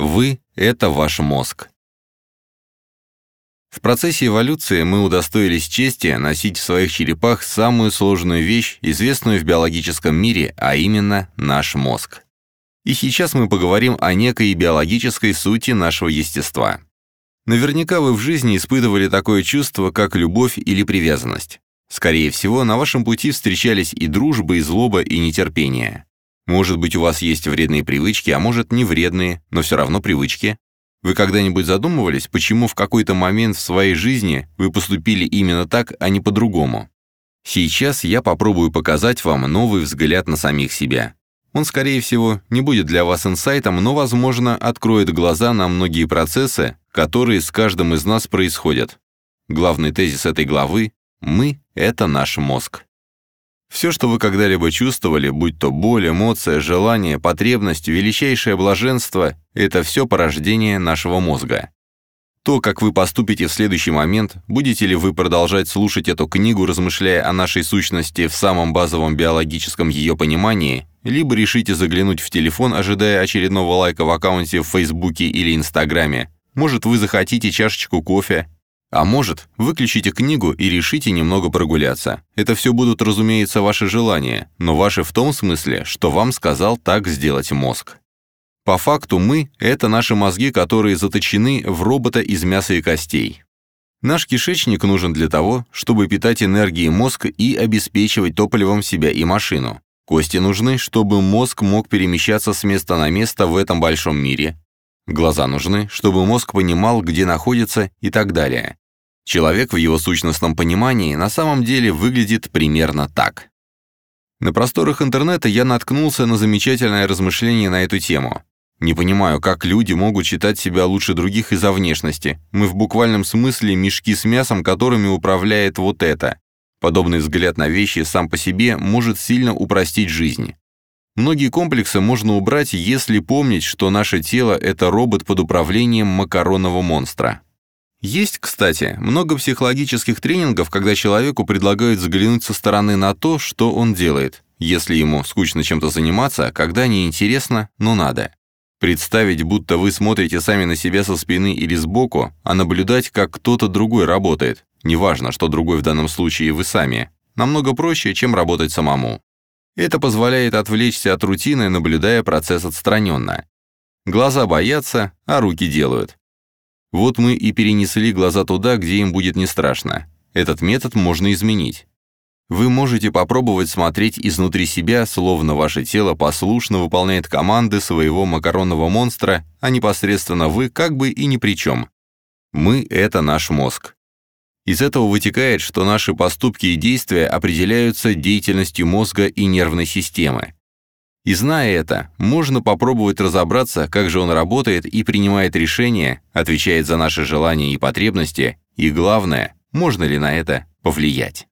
Вы — это ваш мозг. В процессе эволюции мы удостоились чести носить в своих черепах самую сложную вещь, известную в биологическом мире, а именно наш мозг. И сейчас мы поговорим о некой биологической сути нашего естества. Наверняка вы в жизни испытывали такое чувство, как любовь или привязанность. Скорее всего, на вашем пути встречались и дружба, и злоба, и нетерпение. Может быть, у вас есть вредные привычки, а может, не вредные, но все равно привычки. Вы когда-нибудь задумывались, почему в какой-то момент в своей жизни вы поступили именно так, а не по-другому? Сейчас я попробую показать вам новый взгляд на самих себя. Он, скорее всего, не будет для вас инсайтом, но, возможно, откроет глаза на многие процессы, которые с каждым из нас происходят. Главный тезис этой главы – мы – это наш мозг. Все, что вы когда-либо чувствовали, будь то боль, эмоция, желание, потребность, величайшее блаженство – это все порождение нашего мозга. То, как вы поступите в следующий момент, будете ли вы продолжать слушать эту книгу, размышляя о нашей сущности в самом базовом биологическом ее понимании, либо решите заглянуть в телефон, ожидая очередного лайка в аккаунте в Фейсбуке или Инстаграме. Может, вы захотите чашечку кофе, а может, выключите книгу и решите немного прогуляться. Это все будут, разумеется, ваши желания, но ваши в том смысле, что вам сказал так сделать мозг. По факту мы – это наши мозги, которые заточены в робота из мяса и костей. Наш кишечник нужен для того, чтобы питать энергией мозг и обеспечивать топливом себя и машину. Кости нужны, чтобы мозг мог перемещаться с места на место в этом большом мире. Глаза нужны, чтобы мозг понимал, где находится и так далее. Человек в его сущностном понимании на самом деле выглядит примерно так. На просторах интернета я наткнулся на замечательное размышление на эту тему. Не понимаю, как люди могут считать себя лучше других из-за внешности. Мы в буквальном смысле мешки с мясом, которыми управляет вот это. Подобный взгляд на вещи сам по себе может сильно упростить жизнь. Многие комплексы можно убрать, если помнить, что наше тело – это робот под управлением макаронного монстра. Есть, кстати, много психологических тренингов, когда человеку предлагают взглянуть со стороны на то, что он делает, если ему скучно чем-то заниматься, когда неинтересно, но надо. Представить, будто вы смотрите сами на себя со спины или сбоку, а наблюдать, как кто-то другой работает, неважно, что другой в данном случае вы сами, намного проще, чем работать самому. Это позволяет отвлечься от рутины, наблюдая процесс отстраненно. Глаза боятся, а руки делают. Вот мы и перенесли глаза туда, где им будет не страшно. Этот метод можно изменить. Вы можете попробовать смотреть изнутри себя, словно ваше тело послушно выполняет команды своего макаронного монстра, а непосредственно вы как бы и ни при чем. Мы — это наш мозг. Из этого вытекает, что наши поступки и действия определяются деятельностью мозга и нервной системы. И зная это, можно попробовать разобраться, как же он работает и принимает решения, отвечает за наши желания и потребности, и главное, можно ли на это повлиять.